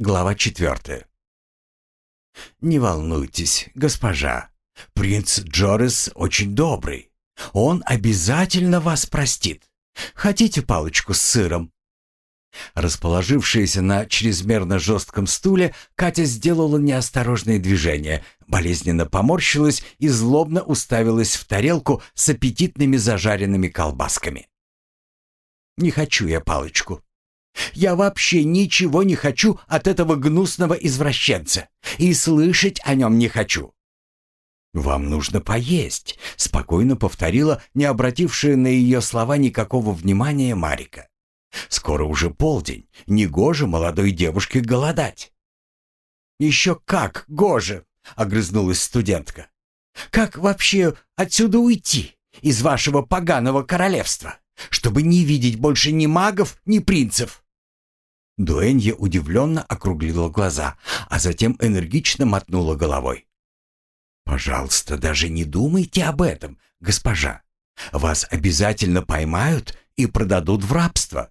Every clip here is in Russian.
Глава четвертая. «Не волнуйтесь, госпожа. Принц Джорис очень добрый. Он обязательно вас простит. Хотите палочку с сыром?» Расположившаяся на чрезмерно жестком стуле, Катя сделала неосторожное движение, болезненно поморщилась и злобно уставилась в тарелку с аппетитными зажаренными колбасками. «Не хочу я палочку. Я вообще ничего не хочу от этого гнусного извращенца и слышать о нем не хочу». «Вам нужно поесть», — спокойно повторила не обратившая на ее слова никакого внимания Марика. Скоро уже полдень, негоже молодой девушке голодать. «Еще как гоже!» — огрызнулась студентка. «Как вообще отсюда уйти, из вашего поганого королевства, чтобы не видеть больше ни магов, ни принцев?» Дуэнья удивленно округлила глаза, а затем энергично мотнула головой. «Пожалуйста, даже не думайте об этом, госпожа. Вас обязательно поймают и продадут в рабство.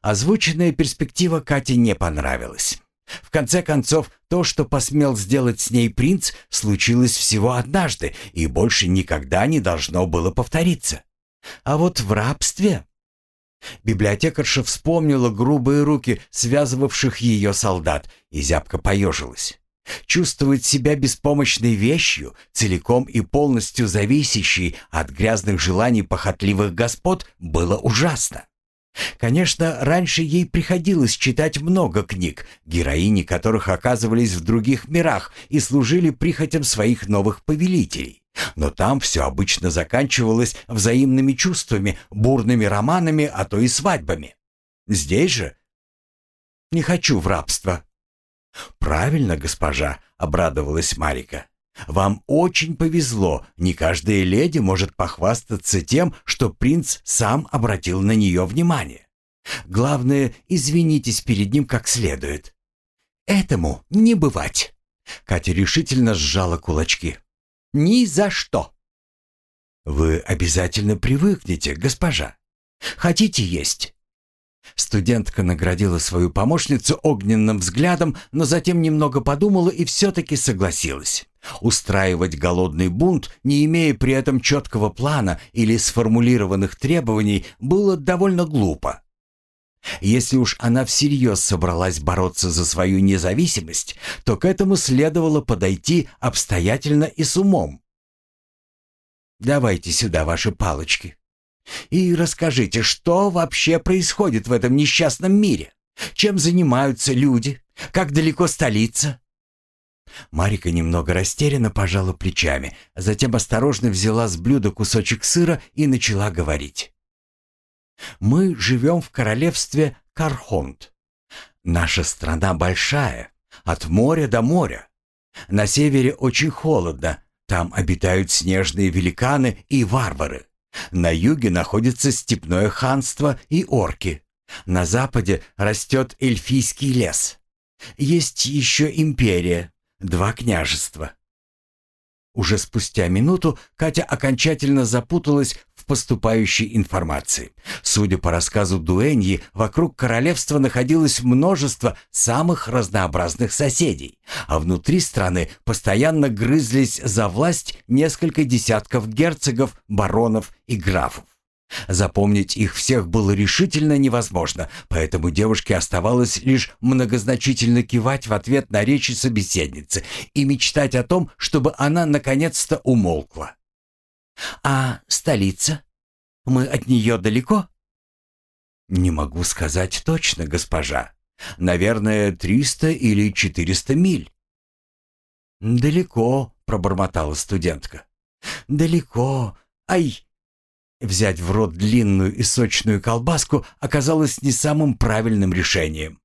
Озвученная перспектива Кате не понравилась. В конце концов, то, что посмел сделать с ней принц, случилось всего однажды и больше никогда не должно было повториться. А вот в рабстве... Библиотекарша вспомнила грубые руки, связывавших ее солдат, и зябко поежилась. Чувствовать себя беспомощной вещью, целиком и полностью зависящей от грязных желаний похотливых господ, было ужасно. Конечно, раньше ей приходилось читать много книг, героини которых оказывались в других мирах и служили прихотям своих новых повелителей. Но там все обычно заканчивалось взаимными чувствами, бурными романами, а то и свадьбами. Здесь же не хочу в рабство. Правильно, госпожа, обрадовалась Марика. Вам очень повезло. Не каждая леди может похвастаться тем, что принц сам обратил на нее внимание. Главное, извинитесь перед ним как следует. Этому не бывать. Катя решительно сжала кулачки. Ни за что. Вы обязательно привыкнете, госпожа. Хотите есть? Студентка наградила свою помощницу огненным взглядом, но затем немного подумала и все-таки согласилась. Устраивать голодный бунт, не имея при этом четкого плана или сформулированных требований, было довольно глупо. Если уж она всерьез собралась бороться за свою независимость, то к этому следовало подойти обстоятельно и с умом. «Давайте сюда ваши палочки. И расскажите, что вообще происходит в этом несчастном мире? Чем занимаются люди? Как далеко столица?» Марика немного растерянно пожала плечами, затем осторожно взяла с блюда кусочек сыра и начала говорить. «Мы живем в королевстве Кархонт. Наша страна большая, от моря до моря. На севере очень холодно, там обитают снежные великаны и варвары. На юге находится степное ханство и орки. На западе растет эльфийский лес. Есть еще империя, два княжества. Уже спустя минуту Катя окончательно запуталась поступающей информации. Судя по рассказу Дуэньи, вокруг королевства находилось множество самых разнообразных соседей, а внутри страны постоянно грызлись за власть несколько десятков герцогов, баронов и графов. Запомнить их всех было решительно невозможно, поэтому девушке оставалось лишь многозначительно кивать в ответ на речи собеседницы и мечтать о том, чтобы она наконец-то умолкла. «А столица? Мы от нее далеко?» «Не могу сказать точно, госпожа. Наверное, триста или четыреста миль». «Далеко», — пробормотала студентка. «Далеко. Ай, Взять в рот длинную и сочную колбаску оказалось не самым правильным решением.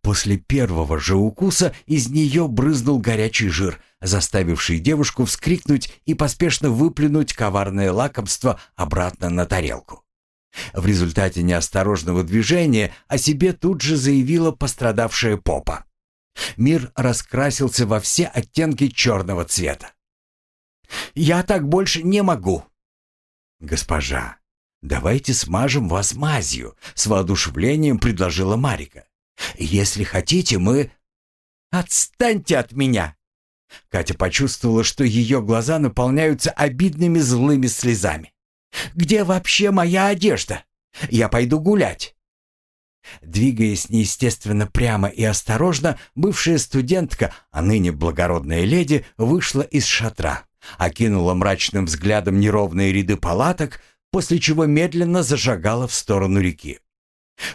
После первого же укуса из нее брызнул горячий жир, заставивший девушку вскрикнуть и поспешно выплюнуть коварное лакомство обратно на тарелку. В результате неосторожного движения о себе тут же заявила пострадавшая попа. Мир раскрасился во все оттенки черного цвета. «Я так больше не могу!» «Госпожа, давайте смажем вас мазью», — с воодушевлением предложила Марика. Если хотите, мы...» «Отстаньте от меня!» Катя почувствовала, что ее глаза наполняются обидными злыми слезами. «Где вообще моя одежда? Я пойду гулять!» Двигаясь неестественно прямо и осторожно, бывшая студентка, а ныне благородная леди, вышла из шатра, окинула мрачным взглядом неровные ряды палаток, после чего медленно зашагала в сторону реки.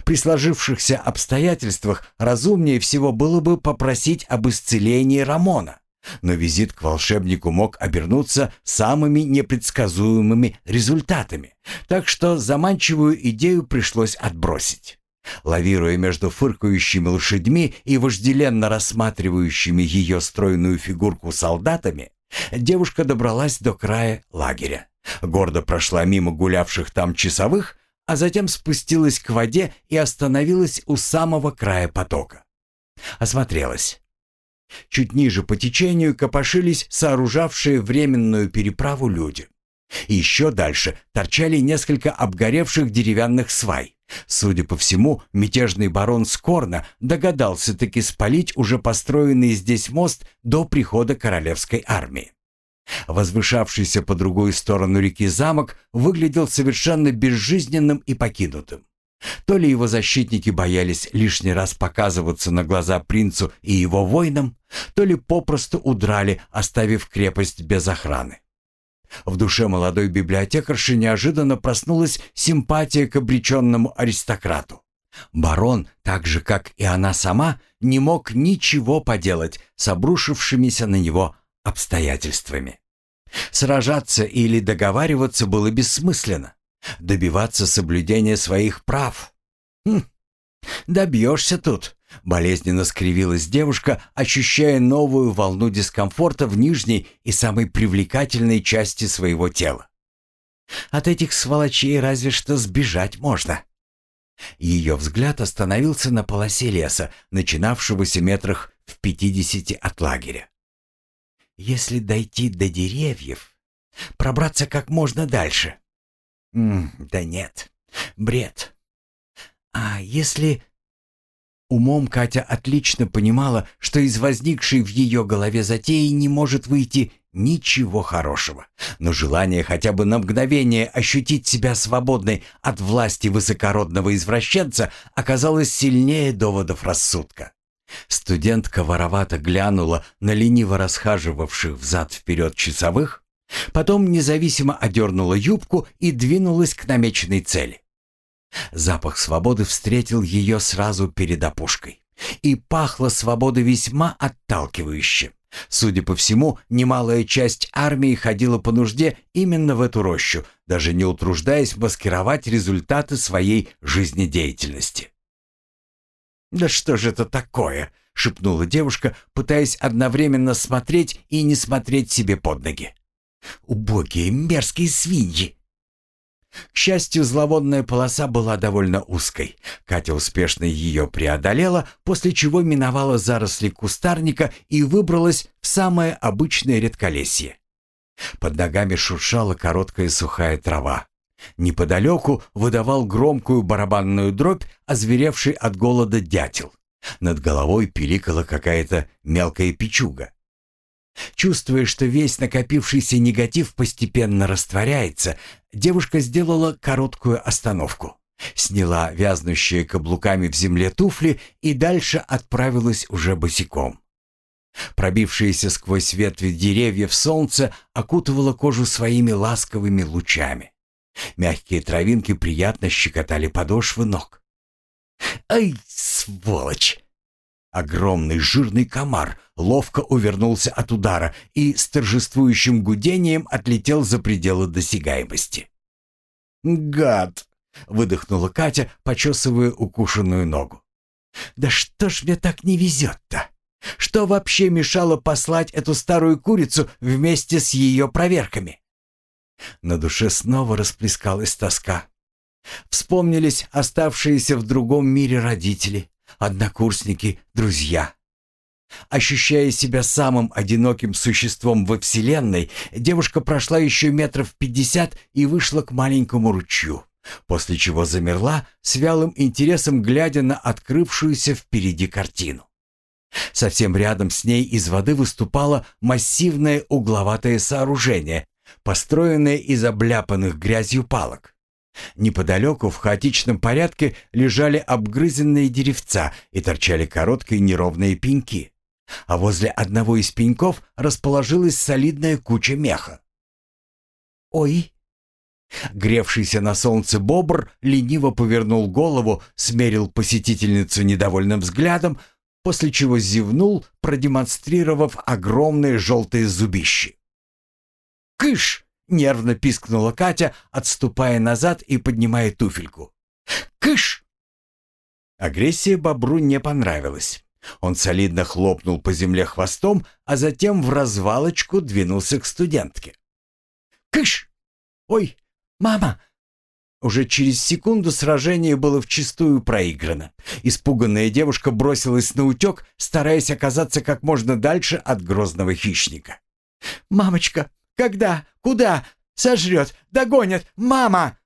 При сложившихся обстоятельствах разумнее всего было бы попросить об исцелении Рамона, но визит к волшебнику мог обернуться самыми непредсказуемыми результатами, так что заманчивую идею пришлось отбросить. Лавируя между фыркающими лошадьми и вожделенно рассматривающими ее стройную фигурку солдатами, девушка добралась до края лагеря, гордо прошла мимо гулявших там часовых, а затем спустилась к воде и остановилась у самого края потока. Осмотрелась. Чуть ниже по течению копошились сооружавшие временную переправу люди. Еще дальше торчали несколько обгоревших деревянных свай. Судя по всему, мятежный барон Скорна догадался таки спалить уже построенный здесь мост до прихода королевской армии. Возвышавшийся по другую сторону реки замок выглядел совершенно безжизненным и покинутым. То ли его защитники боялись лишний раз показываться на глаза принцу и его воинам, то ли попросту удрали, оставив крепость без охраны. В душе молодой библиотекарши неожиданно проснулась симпатия к обреченному аристократу. Барон, так же как и она сама, не мог ничего поделать с обрушившимися на него обстоятельствами. Сражаться или договариваться было бессмысленно. Добиваться соблюдения своих прав. Хм, добьешься тут. Болезненно скривилась девушка, ощущая новую волну дискомфорта в нижней и самой привлекательной части своего тела. От этих сволочей разве что сбежать можно. Ее взгляд остановился на полосе леса, начинавшегося метрах в пятидесяти от лагеря. Если дойти до деревьев, пробраться как можно дальше. Да нет, бред. А если Умом Катя отлично понимала, что из возникшей в ее голове затеи не может выйти ничего хорошего. Но желание хотя бы на мгновение ощутить себя свободной от власти высокородного извращенца оказалось сильнее доводов рассудка. Студентка воровато глянула на лениво расхаживавших взад-вперед часовых, потом независимо одернула юбку и двинулась к намеченной цели. Запах свободы встретил ее сразу перед опушкой. И пахло свобода весьма отталкивающе. Судя по всему, немалая часть армии ходила по нужде именно в эту рощу, даже не утруждаясь маскировать результаты своей жизнедеятельности. «Да что же это такое?» — шепнула девушка, пытаясь одновременно смотреть и не смотреть себе под ноги. «Убогие мерзкие свиньи!» К счастью, зловонная полоса была довольно узкой. Катя успешно ее преодолела, после чего миновала заросли кустарника и выбралась в самое обычное редколесье. Под ногами шуршала короткая сухая трава. Неподалеку выдавал громкую барабанную дробь, озверевший от голода дятел. Над головой пиликала какая-то мелкая печуга. Чувствуя, что весь накопившийся негатив постепенно растворяется, девушка сделала короткую остановку. Сняла вязнущие каблуками в земле туфли и дальше отправилась уже босиком. Пробившееся сквозь ветви деревьев солнце окутывало кожу своими ласковыми лучами. Мягкие травинки приятно щекотали подошвы ног. «Ай, сволочь!» Огромный жирный комар ловко увернулся от удара и с торжествующим гудением отлетел за пределы досягаемости. «Гад!» — выдохнула Катя, почесывая укушенную ногу. «Да что ж мне так не везет-то? Что вообще мешало послать эту старую курицу вместе с ее проверками?» На душе снова расплескалась тоска. Вспомнились оставшиеся в другом мире родители, однокурсники, друзья. Ощущая себя самым одиноким существом во Вселенной, девушка прошла еще метров пятьдесят и вышла к маленькому ручью, после чего замерла с вялым интересом, глядя на открывшуюся впереди картину. Совсем рядом с ней из воды выступало массивное угловатое сооружение, построенное из обляпанных грязью палок. Неподалеку в хаотичном порядке лежали обгрызенные деревца и торчали короткие неровные пеньки. А возле одного из пеньков расположилась солидная куча меха. «Ой!» Гревшийся на солнце бобр лениво повернул голову, смерил посетительницу недовольным взглядом, после чего зевнул, продемонстрировав огромные желтые зубищи. «Кыш!» — нервно пискнула Катя, отступая назад и поднимая туфельку. «Кыш!» Агрессия бобру не понравилась. Он солидно хлопнул по земле хвостом, а затем в развалочку двинулся к студентке. «Кыш! Ой, мама!» Уже через секунду сражение было вчистую проиграно. Испуганная девушка бросилась на утек, стараясь оказаться как можно дальше от грозного хищника. «Мамочка, когда? Куда? Сожрет! Догонят! Мама!»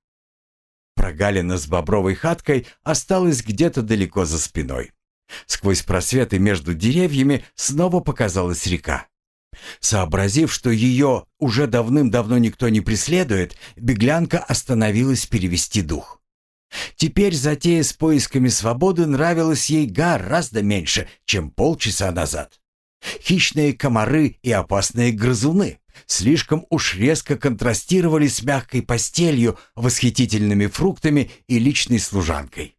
Прогалина с бобровой хаткой осталась где-то далеко за спиной. Сквозь просветы между деревьями снова показалась река. Сообразив, что ее уже давным-давно никто не преследует, беглянка остановилась перевести дух. Теперь затея с поисками свободы нравилась ей гораздо меньше, чем полчаса назад. Хищные комары и опасные грызуны слишком уж резко контрастировали с мягкой постелью, восхитительными фруктами и личной служанкой.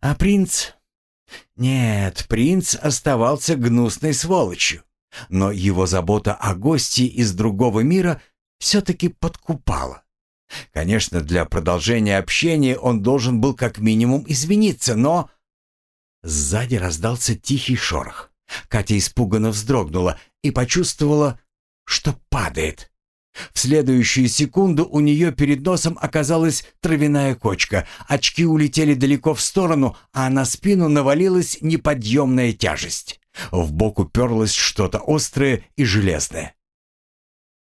А принц нет, принц оставался гнусной сволочью, но его забота о гости из другого мира все-таки подкупала. Конечно, для продолжения общения он должен был как минимум извиниться, но... Сзади раздался тихий шорох. Катя испуганно вздрогнула и почувствовала, что падает. В следующую секунду у нее перед носом оказалась травяная кочка, очки улетели далеко в сторону, а на спину навалилась неподъемная тяжесть. В бок уперлось что-то острое и железное.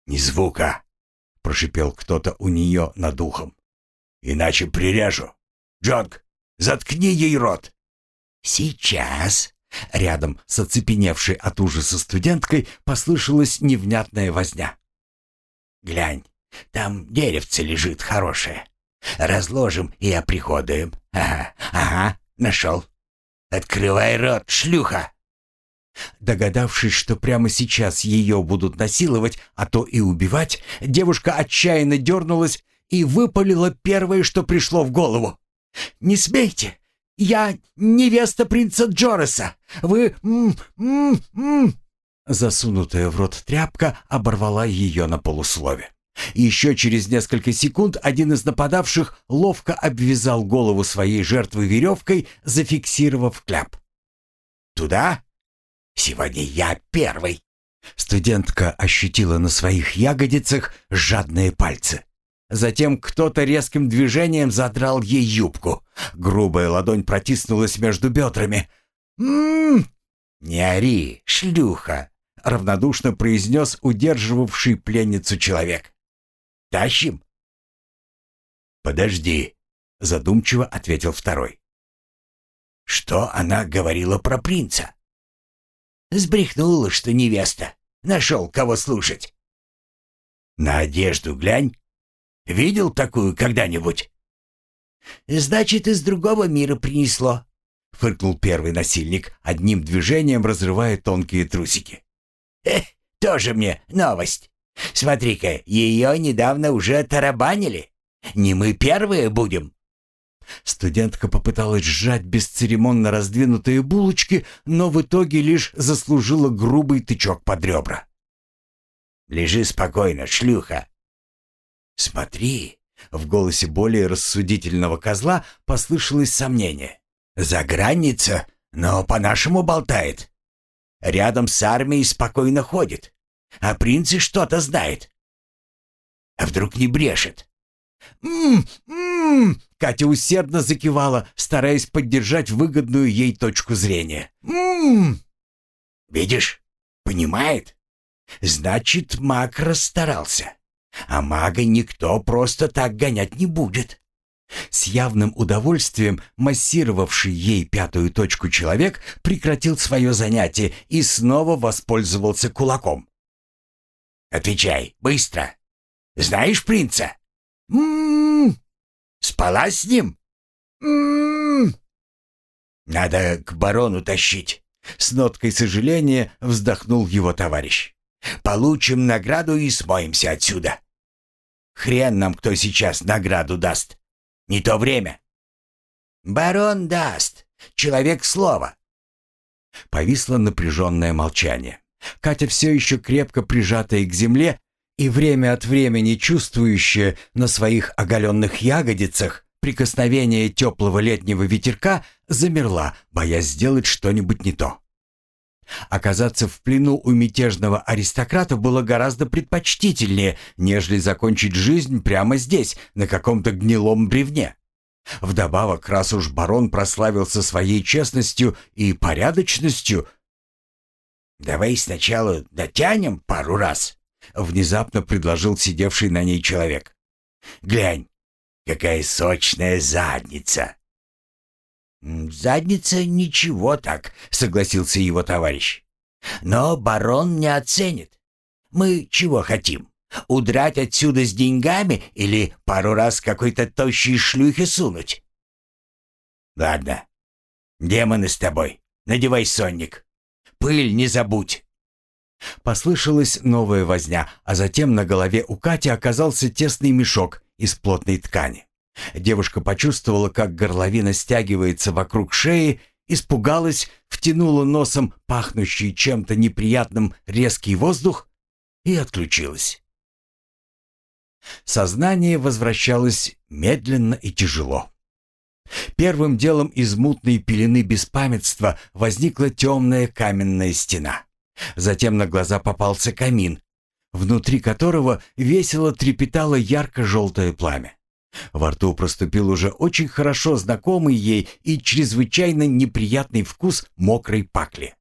«Ни звука!» — прошипел кто-то у нее над ухом. «Иначе прирежу! Джонг, заткни ей рот!» «Сейчас!» Рядом с оцепеневшей от ужаса студенткой послышалась невнятная возня. Глянь, там деревце лежит хорошее. Разложим и оприходуем. Ага, ага, нашел. Открывай рот, шлюха!» Догадавшись, что прямо сейчас ее будут насиловать, а то и убивать, девушка отчаянно дернулась и выпалила первое, что пришло в голову. «Не смейте! Я невеста принца Джореса! Вы... М -м -м Засунутая в рот тряпка оборвала ее на полуслове. Еще через несколько секунд один из нападавших ловко обвязал голову своей жертвы веревкой, зафиксировав кляп. «Туда? Сегодня я первый!» Студентка ощутила на своих ягодицах жадные пальцы. Затем кто-то резким движением задрал ей юбку. Грубая ладонь протиснулась между бедрами. «М-м-м!» «Не ори, шлюха!» — равнодушно произнес удерживавший пленницу человек. «Тащим?» «Подожди», — задумчиво ответил второй. «Что она говорила про принца?» «Сбрехнула, что невеста. Нашел, кого слушать». «На одежду глянь. Видел такую когда-нибудь?» «Значит, из другого мира принесло», — фыркнул первый насильник, одним движением разрывая тонкие трусики. Эх, тоже мне новость. Смотри-ка, ее недавно уже тарабанили. Не мы первые будем». Студентка попыталась сжать бесцеремонно раздвинутые булочки, но в итоге лишь заслужила грубый тычок под ребра. «Лежи спокойно, шлюха!» «Смотри!» — в голосе более рассудительного козла послышалось сомнение. «За граница, но по-нашему болтает. Рядом с армией спокойно ходит. А принц и что-то знает. А вдруг не брешет? «М-м-м!» Катя усердно закивала, стараясь поддержать выгодную ей точку зрения. «М-м!» «Видишь? Понимает? Значит, маг расстарался. А мага никто просто так гонять не будет. С явным удовольствием массировавший ей пятую точку человек прекратил свое занятие и снова воспользовался кулаком. «Отвечай, быстро! Знаешь принца?» «М-м-м! Спала с ним?» «М-м-м!» «Надо к барону тащить!» С ноткой сожаления вздохнул его товарищ. «Получим награду и смоемся отсюда!» «Хрен нам кто сейчас награду даст!» Не то время. Барон даст. Человек слова. Повисло напряженное молчание. Катя все еще крепко прижатая к земле и время от времени чувствующая на своих оголенных ягодицах прикосновение теплого летнего ветерка, замерла, боясь сделать что-нибудь не то. Оказаться в плену у мятежного аристократа было гораздо предпочтительнее, нежели закончить жизнь прямо здесь, на каком-то гнилом бревне. Вдобавок, раз уж барон прославился своей честностью и порядочностью... «Давай сначала дотянем пару раз», — внезапно предложил сидевший на ней человек. «Глянь, какая сочная задница!» «Задница ничего так», — согласился его товарищ. «Но барон не оценит. Мы чего хотим? Удрать отсюда с деньгами или пару раз какой-то тощей шлюхи сунуть?» «Ладно, демоны с тобой. Надевай сонник. Пыль не забудь». Послышалась новая возня, а затем на голове у Кати оказался тесный мешок из плотной ткани. Девушка почувствовала, как горловина стягивается вокруг шеи, испугалась, втянула носом пахнущий чем-то неприятным резкий воздух и отключилась. Сознание возвращалось медленно и тяжело. Первым делом из мутной пелены беспамятства возникла темная каменная стена. Затем на глаза попался камин, внутри которого весело трепетало ярко-желтое пламя. Во рту проступил уже очень хорошо знакомый ей и чрезвычайно неприятный вкус мокрой пакли.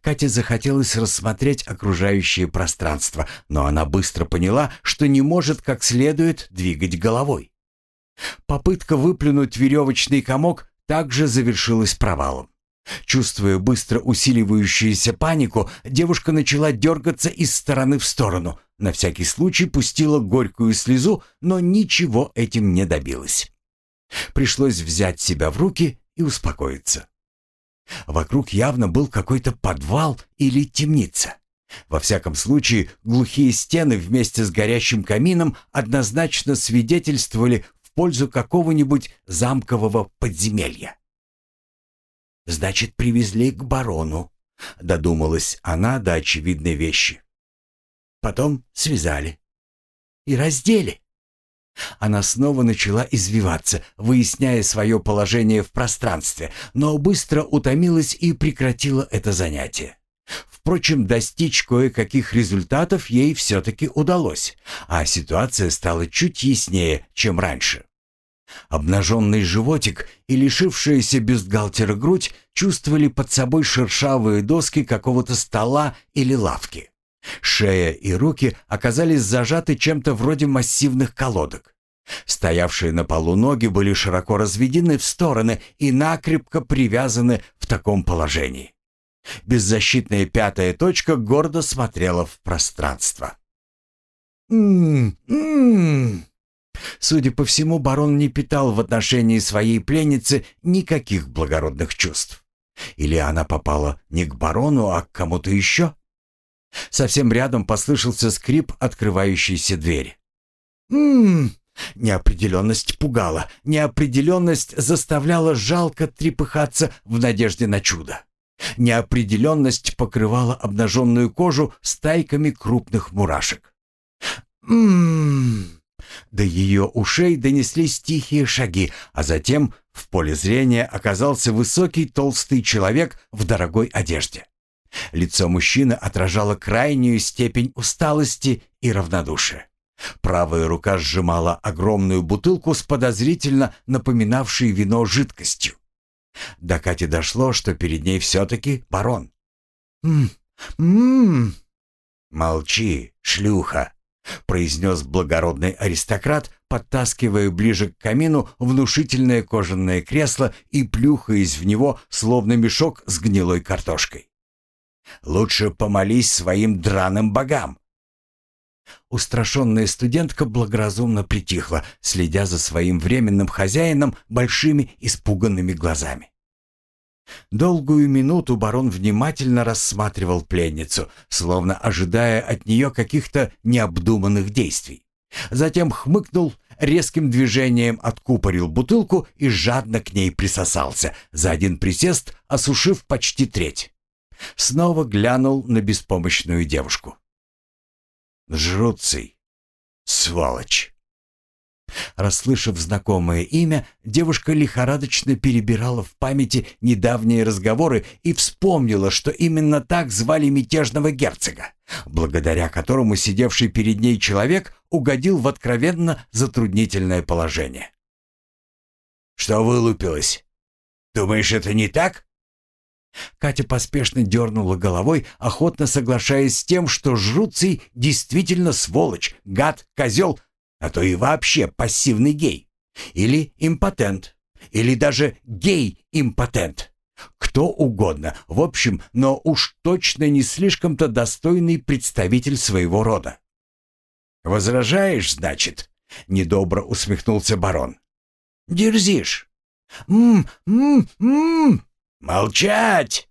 Кате захотелось рассмотреть окружающее пространство, но она быстро поняла, что не может как следует двигать головой. Попытка выплюнуть веревочный комок также завершилась провалом. Чувствуя быстро усиливающуюся панику, девушка начала дергаться из стороны в сторону. На всякий случай пустила горькую слезу, но ничего этим не добилась. Пришлось взять себя в руки и успокоиться. Вокруг явно был какой-то подвал или темница. Во всяком случае, глухие стены вместе с горящим камином однозначно свидетельствовали в пользу какого-нибудь замкового подземелья. Значит, привезли к барону. Додумалась она до очевидной вещи. Потом связали. И раздели. Она снова начала извиваться, выясняя свое положение в пространстве, но быстро утомилась и прекратила это занятие. Впрочем, достичь кое-каких результатов ей все-таки удалось, а ситуация стала чуть яснее, чем раньше. Обнаженный животик и лишившаяся бюстгальтера грудь чувствовали под собой шершавые доски какого-то стола или лавки. Шея и руки оказались зажаты чем-то вроде массивных колодок. Стоявшие на полу ноги были широко разведены в стороны и накрепко привязаны в таком положении. Беззащитная пятая точка гордо смотрела в пространство. «М-м-м!» Судя по всему, барон не питал в отношении своей пленницы никаких благородных чувств. Или она попала не к барону, а к кому-то еще? Совсем рядом послышался скрип открывающейся двери. «Ммм...» Неопределенность пугала, неопределенность заставляла жалко трепыхаться в надежде на чудо. Неопределенность покрывала обнаженную кожу стайками крупных мурашек. «Ммм...» До ее ушей донеслись тихие шаги, а затем в поле зрения оказался высокий толстый человек в дорогой одежде. Лицо мужчины отражало крайнюю степень усталости и равнодушия. Правая рука сжимала огромную бутылку с подозрительно напоминавшей вино жидкостью. До Кати дошло, что перед ней все-таки барон. «М-м-м!» «Молчи, шлюха!» — произнес благородный аристократ, подтаскивая ближе к камину внушительное кожаное кресло и плюхаясь в него, словно мешок с гнилой картошкой. «Лучше помолись своим драным богам!» Устрашенная студентка благоразумно притихла, следя за своим временным хозяином большими испуганными глазами. Долгую минуту барон внимательно рассматривал пленницу, словно ожидая от нее каких-то необдуманных действий. Затем хмыкнул, резким движением откупорил бутылку и жадно к ней присосался, за один присест осушив почти треть. Снова глянул на беспомощную девушку. «Жруций, сволочь!» Расслышав знакомое имя, девушка лихорадочно перебирала в памяти недавние разговоры и вспомнила, что именно так звали мятежного герцога, благодаря которому сидевший перед ней человек угодил в откровенно затруднительное положение. «Что вылупилось? Думаешь, это не так?» Катя поспешно дернула головой, охотно соглашаясь с тем, что Жуций действительно сволочь, гад, козел, а то и вообще пассивный гей. Или импотент. Или даже гей-импотент. Кто угодно, в общем, но уж точно не слишком-то достойный представитель своего рода. «Возражаешь, значит?» — недобро усмехнулся барон. «Дерзишь?» «М-м-м! Молчать!»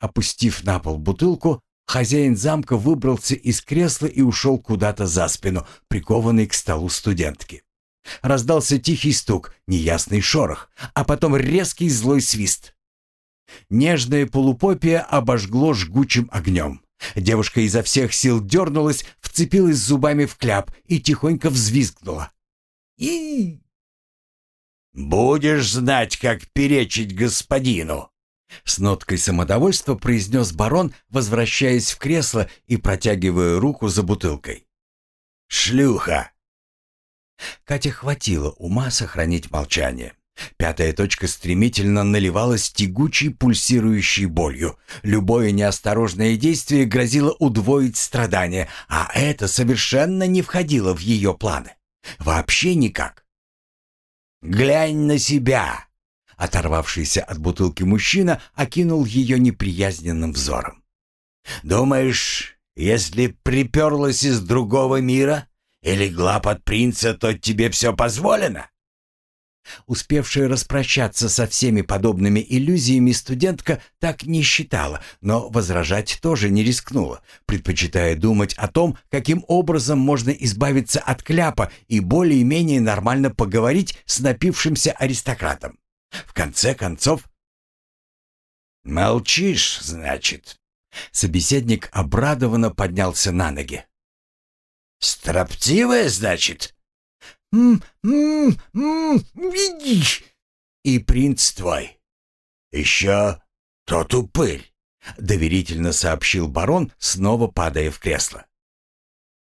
Опустив на пол бутылку, Хозяин замка выбрался из кресла и ушел куда-то за спину, прикованный к столу студентки. Раздался тихий стук, неясный шорох, а потом резкий злой свист. Нежное полупопие обожгло жгучим огнем. Девушка изо всех сил дернулась, вцепилась зубами в кляп и тихонько взвизгнула. и «Будешь знать, как перечить господину!» С ноткой самодовольства произнес барон, возвращаясь в кресло и протягивая руку за бутылкой. «Шлюха!» Катя хватило ума сохранить молчание. Пятая точка стремительно наливалась тягучей пульсирующей болью. Любое неосторожное действие грозило удвоить страдания, а это совершенно не входило в ее планы. Вообще никак. «Глянь на себя!» Оторвавшийся от бутылки мужчина окинул ее неприязненным взором. «Думаешь, если приперлась из другого мира и легла под принца, то тебе все позволено?» Успевшая распрощаться со всеми подобными иллюзиями студентка так не считала, но возражать тоже не рискнула, предпочитая думать о том, каким образом можно избавиться от кляпа и более-менее нормально поговорить с напившимся аристократом. В конце концов... «Молчишь, значит?» Собеседник обрадованно поднялся на ноги. «Строптивая, значит?» «М-м-м, видишь?» «И принц твой. Еще тот упырь», — доверительно сообщил барон, снова падая в кресло.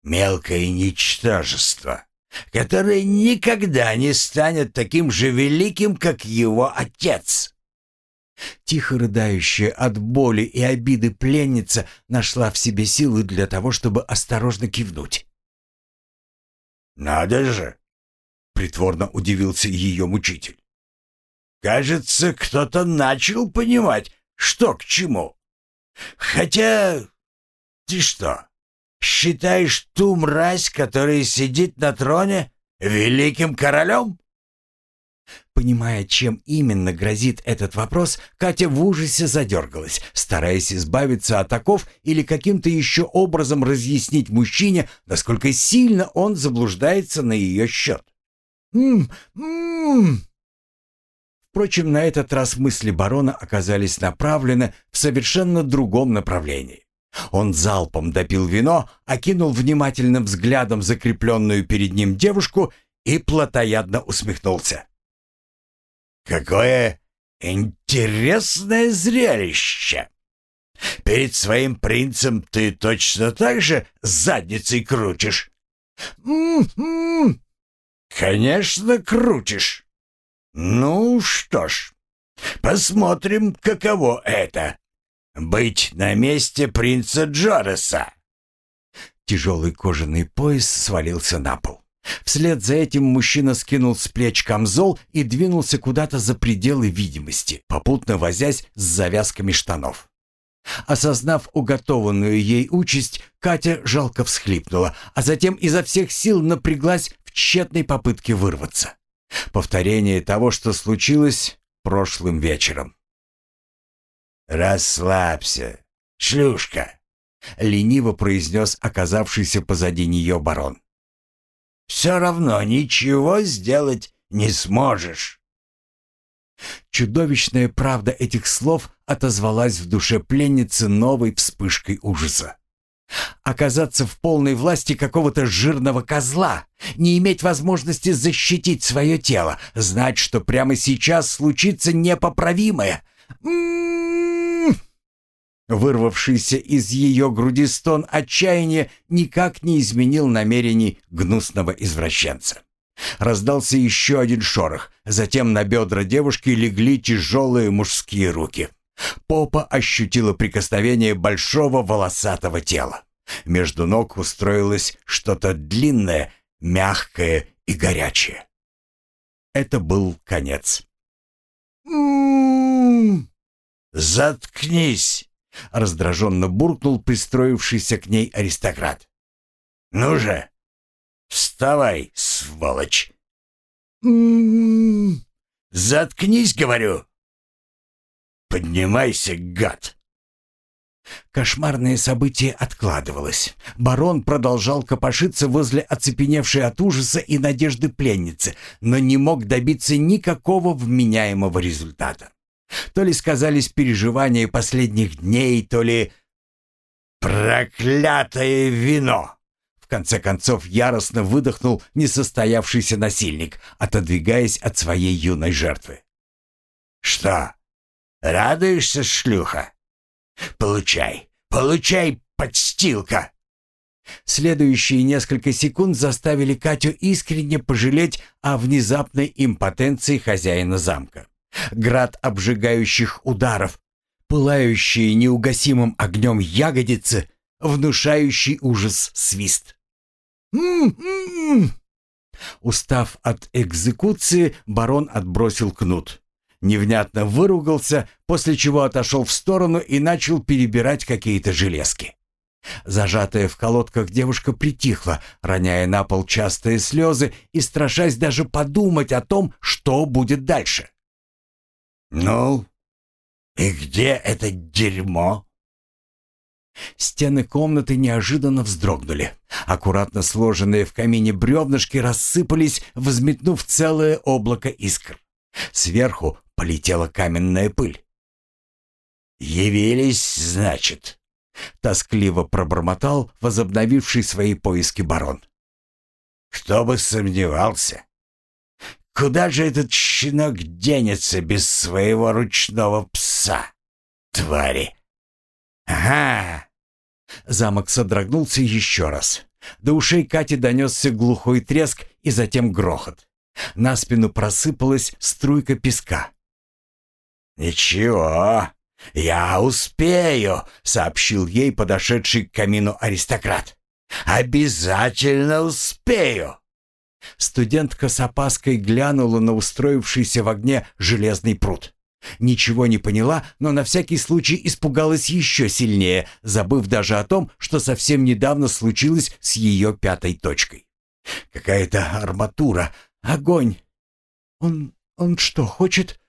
«Мелкое ничтожество который никогда не станет таким же великим, как его отец. Тихо рыдающая от боли и обиды пленница нашла в себе силы для того, чтобы осторожно кивнуть. «Надо же!» — притворно удивился ее мучитель. «Кажется, кто-то начал понимать, что к чему. Хотя... Ты что, Считаешь ту мразь, которая сидит на троне, великим королем?» Понимая, чем именно грозит этот вопрос, Катя в ужасе задергалась, стараясь избавиться от оков или каким-то еще образом разъяснить мужчине, насколько сильно он заблуждается на ее счет. «М-м-м!» Впрочем, на этот раз мысли барона оказались направлены в совершенно другом направлении. Он залпом допил вино, окинул внимательным взглядом закрепленную перед ним девушку и плотоядно усмехнулся. «Какое интересное зрелище! Перед своим принцем ты точно так же задницей крутишь?» «М-м-м!» «Конечно, крутишь!» «Ну что ж, посмотрим, каково это быть на месте принца Джореса!» Тяжелый кожаный пояс свалился на пол. Вслед за этим мужчина скинул с плеч камзол и двинулся куда-то за пределы видимости, попутно возясь с завязками штанов. Осознав уготованную ей участь, Катя жалко всхлипнула, а затем изо всех сил напряглась в тщетной попытке вырваться. Повторение того, что случилось прошлым вечером. «Расслабься, шлюшка», — лениво произнес оказавшийся позади нее барон. «Все равно ничего сделать не сможешь». Чудовищная правда этих слов отозвалась в душе пленницы новой вспышкой ужаса. Оказаться в полной власти какого-то жирного козла, не иметь возможности защитить свое тело, знать, что прямо сейчас случится непоправимое. М-м-м! Вырвавшийся из ее груди стон отчаяния никак не изменил намерений гнусного извращенца. Раздался еще один шорох, затем на бедра девушки легли тяжелые мужские руки. Попа ощутила прикосновение большого волосатого тела. Между ног устроилось что-то длинное, мягкое и горячее. Это был конец. «Заткнись!» — раздраженно буркнул пристроившийся к ней аристократ. «Ну же, вставай, сволочь!» «Заткнись, говорю!» «Поднимайся, гад!» Кошмарное событие откладывалось. Барон продолжал копошиться возле оцепеневшей от ужаса и надежды пленницы, но не мог добиться никакого вменяемого результата. То ли сказались переживания последних дней, то ли... «Проклятое вино!» В конце концов яростно выдохнул несостоявшийся насильник, отодвигаясь от своей юной жертвы. «Что, радуешься, шлюха?» «Получай, получай, подстилка!» Следующие несколько секунд заставили Катю искренне пожалеть о внезапной импотенции хозяина замка. Град обжигающих ударов, пылающие неугасимым огнем ягодицы, внушающий ужас свист. «М-м-м!» Устав от экзекуции, барон отбросил кнут невнятно выругался, после чего отошел в сторону и начал перебирать какие-то железки. Зажатая в колодках девушка притихла, роняя на пол частые слезы и страшась даже подумать о том, что будет дальше. «Ну, и где это дерьмо?» Стены комнаты неожиданно вздрогнули. Аккуратно сложенные в камине бревнышки рассыпались, взметнув целое облако искр. Сверху полетела каменная пыль. «Явились, значит», — тоскливо пробормотал возобновивший свои поиски барон. «Кто бы сомневался? Куда же этот щенок денется без своего ручного пса, твари?» «Ага!» Замок содрогнулся еще раз. До ушей Кати донесся глухой треск и затем грохот. На спину просыпалась струйка песка. «Ничего, я успею», — сообщил ей подошедший к камину аристократ. «Обязательно успею». Студентка с опаской глянула на устроившийся в огне железный пруд. Ничего не поняла, но на всякий случай испугалась еще сильнее, забыв даже о том, что совсем недавно случилось с ее пятой точкой. Какая-то арматура, огонь. Он... он что, хочет?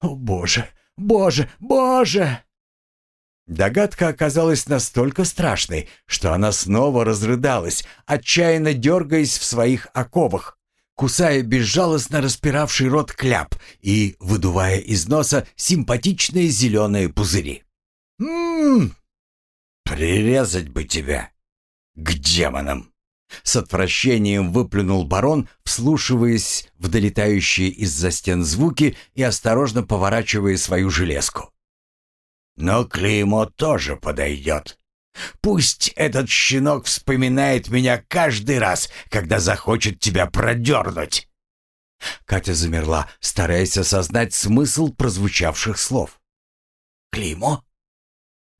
О, боже, боже, боже! Догадка оказалась настолько страшной, что она снова разрыдалась, отчаянно дергаясь в своих оковах, кусая безжалостно распиравший рот кляп и выдувая из носа симпатичные зеленые пузыри. «М-м-м! Прирезать бы тебя! К демонам!» С отвращением выплюнул барон, вслушиваясь в долетающие из-за стен звуки и осторожно поворачивая свою железку. «Но клеймо тоже подойдет. Пусть этот щенок вспоминает меня каждый раз, когда захочет тебя продернуть». Катя замерла, стараясь осознать смысл прозвучавших слов. «Клеймо?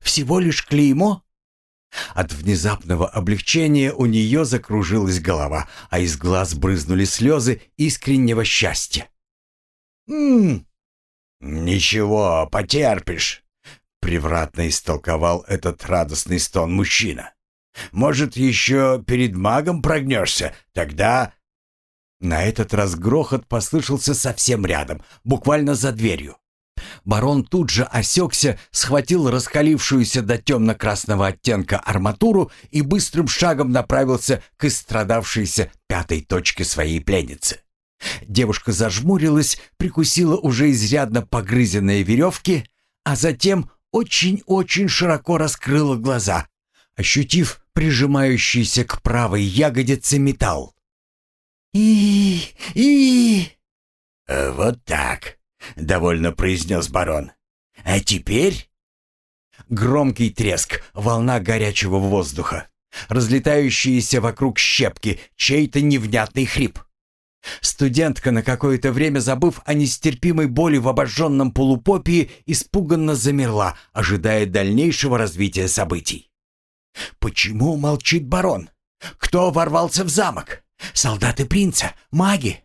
Всего лишь клеймо?» От внезапного облегчения у нее закружилась голова, а из глаз брызнули слезы искреннего счастья. «М-м-м!» «Ничего, потерпишь», — превратно истолковал этот радостный стон мужчина. «Может, еще перед магом прогнешься? Тогда...» На этот раз грохот послышался совсем рядом, буквально за дверью. Барон тут же осекся, схватил раскалившуюся до темно-красного оттенка арматуру и быстрым шагом направился к истрадавшейся пятой точке своей пленницы. Девушка зажмурилась, прикусила уже изрядно погрызенные веревки, а затем очень-очень широко раскрыла глаза, ощутив прижимающийся к правой ягодице металл. и и «Вот так», — довольно произнес барон. «А теперь...» Громкий треск, волна горячего воздуха, разлетающиеся вокруг щепки, чей-то невнятный хрип. Студентка, на какое-то время забыв о нестерпимой боли в обожженном полупопии, испуганно замерла, ожидая дальнейшего развития событий. «Почему молчит барон? Кто ворвался в замок? Солдаты принца? Маги?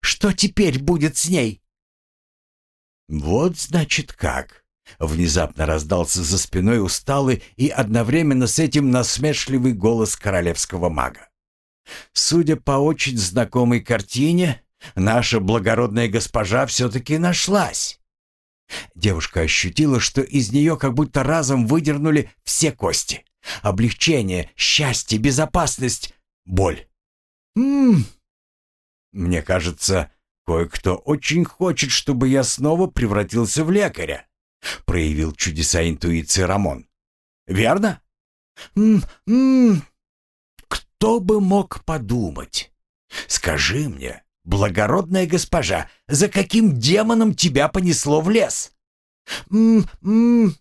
Что теперь будет с ней?» «Вот значит как!» Внезапно раздался за спиной усталый и одновременно с этим насмешливый голос королевского мага. Судя по очень знакомой картине, наша благородная госпожа все-таки нашлась. Девушка ощутила, что из нее как будто разом выдернули все кости. Облегчение, счастье, безопасность, боль. Ммм. Мне кажется, кое-кто очень хочет, чтобы я снова превратился в лекаря. Проявил чудеса интуиции Рамон. Верно? Ммм. Кто бы мог подумать? Скажи мне, благородная госпожа, за каким демоном тебя понесло в лес? М-м.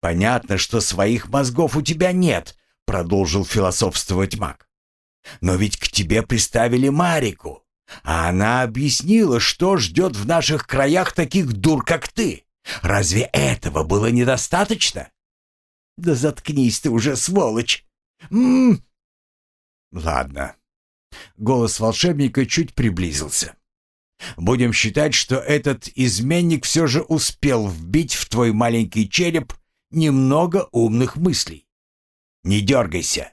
Понятно, что своих мозгов у тебя нет, продолжил философствовать маг. Но ведь к тебе приставили Марику, а она объяснила, что ждет в наших краях таких дур, как ты. Разве этого было недостаточно? Да заткнись ты уже, сволочь. М, -м, Ладно. Голос волшебника чуть приблизился. Будем считать, что этот изменник все же успел вбить в твой маленький череп немного умных мыслей. Не дергайся.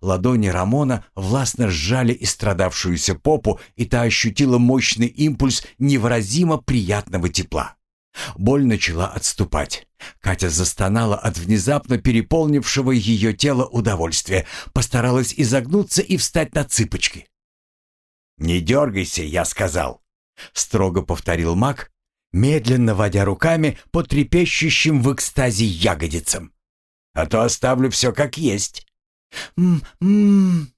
Ладони Рамона властно сжали истрадавшуюся попу, и та ощутила мощный импульс невыразимо приятного тепла. Боль начала отступать. Катя застонала от внезапно переполнившего ее тело удовольствия, постаралась изогнуться и встать на цыпочки. «Не дергайся, я сказал», — строго повторил маг, медленно водя руками по трепещущим в экстазе ягодицам. «А то оставлю все как есть». «М-м-м»,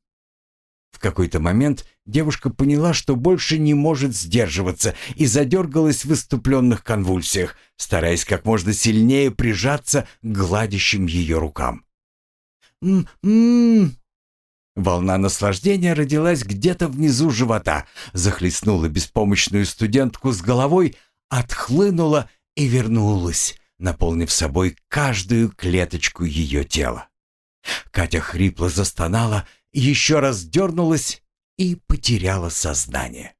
в какой-то момент девушка поняла, что больше не может сдерживаться и задергалась в выступленных конвульсиях, стараясь как можно сильнее прижаться к гладящим ее рукам. «М-м-м!» Волна наслаждения родилась где-то внизу живота, захлестнула беспомощную студентку с головой, отхлынула и вернулась, наполнив собой каждую клеточку ее тела. Катя хрипло застонала еще раз дернулась и потеряла сознание.